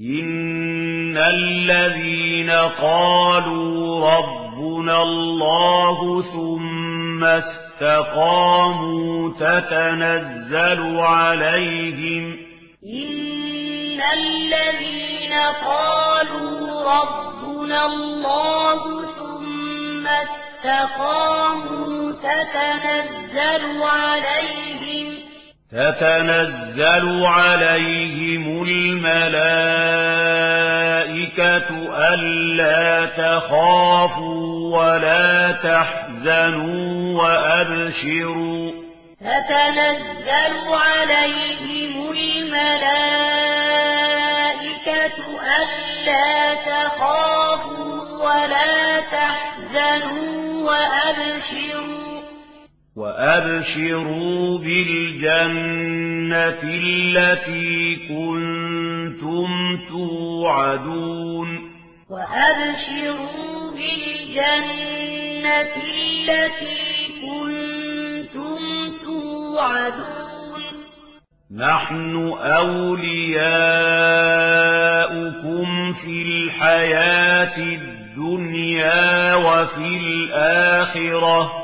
إن الذين قالوا ربنا الله ثم استقاموا تتنزل عليهم إن الذين قالوا ربنا الله ثم استقاموا تتنزل عليهم تتنزل عليهم الملائكة ألا تخافوا ولا تحزنوا وأبشروا. تتنزل عليهم الملائكة ألا تخافوا ولا تحزنوا وأبشروا. وأبشروا بالجنة التي كنتم توعدون وأبشروا بالجنة التي كنتم توعدون نحن أولياؤكم في الحياة الدنيا وفي الآخرة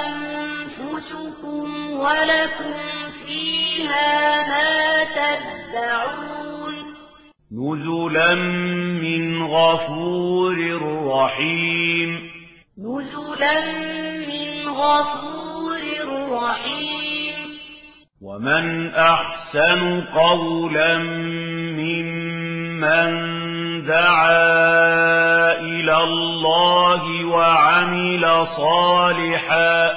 أنفسكم ولكم فيها ما تدعون. نزلا من غفور رحيم. نزلا من غفور رحيم. ومن أحسن قولا ممن دعا إلى الله وعمل صالحا.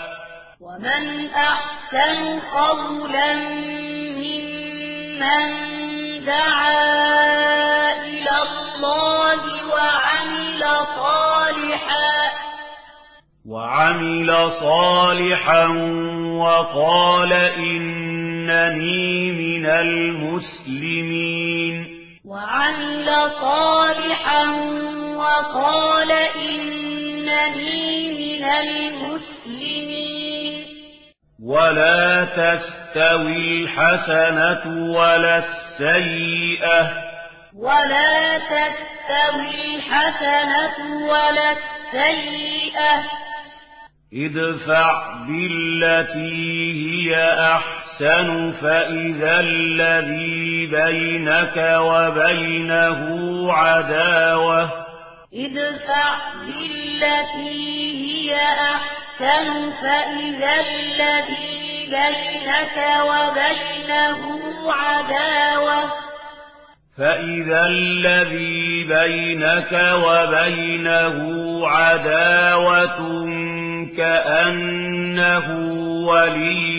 ومن أحسن قولا ممن دعا إلى الله وعمل صالحا. وعمل صالحا وقال إنني من المسلمين. وعمل صالحا وقال إنني من المسلمين. ولا تستوي الحسنة ولا السيئة. ولا تستوي الحسنة ولا السيئة. ادفع بالتي هي أحسن. أحسن فإذا الذي بينك وبينه عداوة ادفع بالتي هي أحسن فإذا الذي بينك وبينه عداوة فَإِذَا الَّذِي بَيْنَكَ وَبَيْنَهُ عَدَاوَةٌ كَأَنَّهُ وَلِيٌّ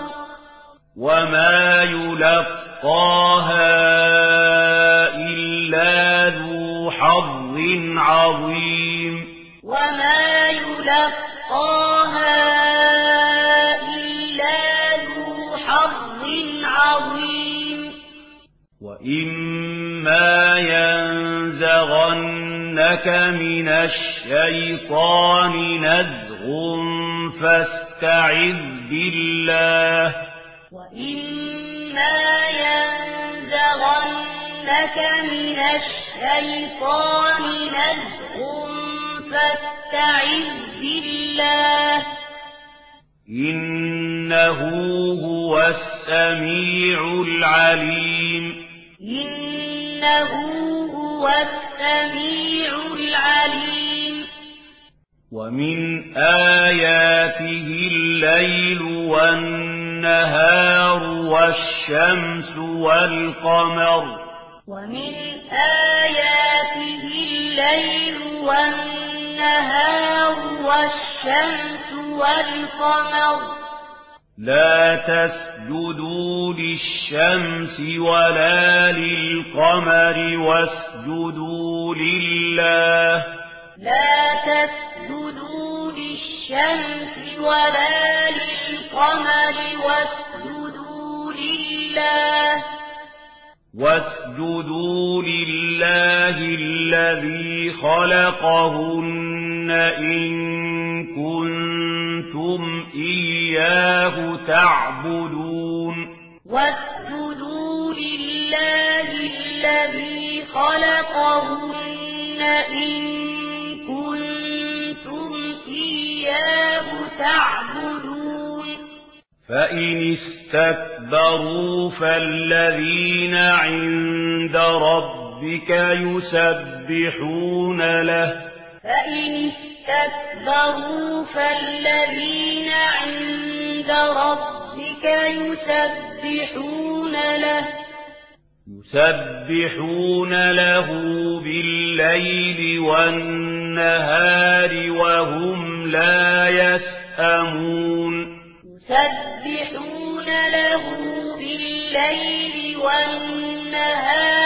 وما يلقاها إلا ذو حظ عظيم وما يلقاها إلا ذو حظ عظيم وإما ينزغنك من الشيطان نزغ فاستعذ بالله لك من الشيطان نزغ فاستعذ بالله إنه هو السميع العليم إنه هو السميع العليم ومن آياته الليل والنهار والشمس والقمر ومن آياته الليل والنهار والشمس والقمر. لا تسجدوا للشمس ولا للقمر واسجدوا لله. لا تسجدوا للشمس ولا للقمر واسجدوا لله. واسجدوا لله الذي خلقهن إن كنتم إياه تعبدون واسجدوا لله الذي خلقهن إن كنتم إياه تعبدون فإن اسْتَكْبَرُوا فَالَّذِينَ عِندَ رَبِّكَ يُسَبِّحُونَ لَهُ فَإِنِ اسْتَكْبَرُوا فَالَّذِينَ عِندَ رَبِّكَ يُسَبِّحُونَ لَهُ يُسَبِّحُونَ لَهُ بِاللَّيْلِ وَالنَّهَارِ وَهُمْ لَا يَسْأَمُونَ يُسَبِّحُونَ له بالليل والنهار